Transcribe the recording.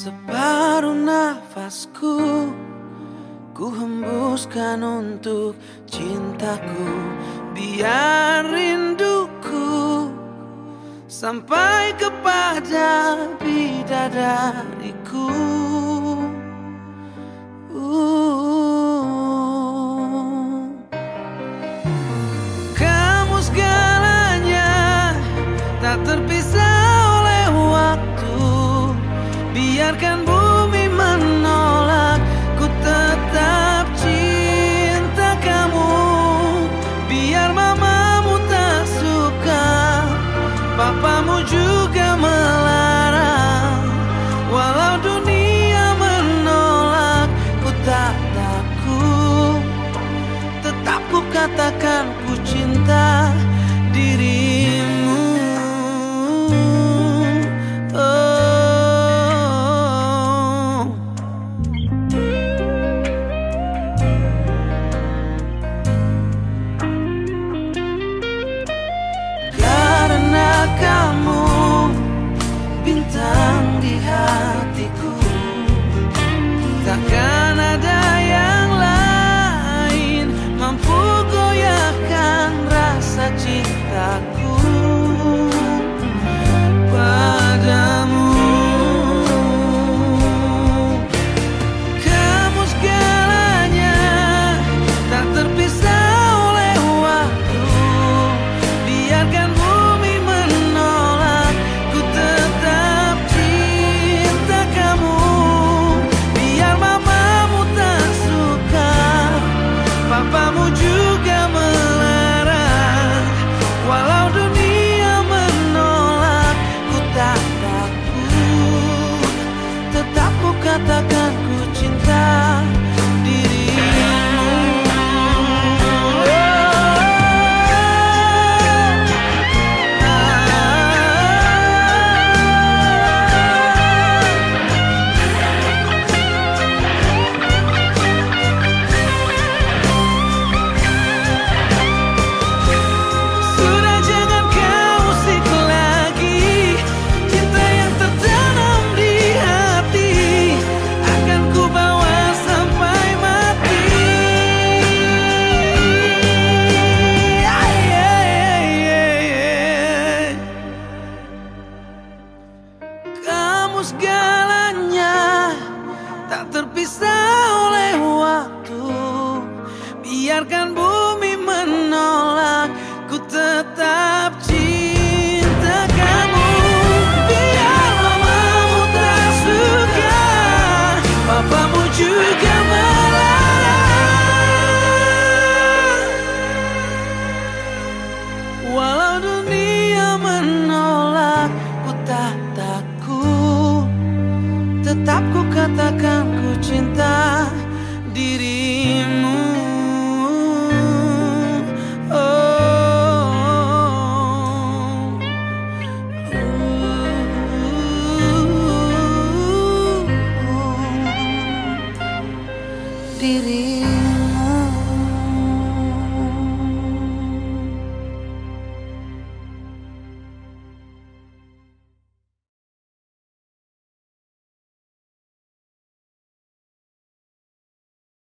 Separuh nafasku Ku hembuskan untuk cintaku. Biar rinduku Sampai kepada bidadariku. dengarkan bunyi aku sendiri.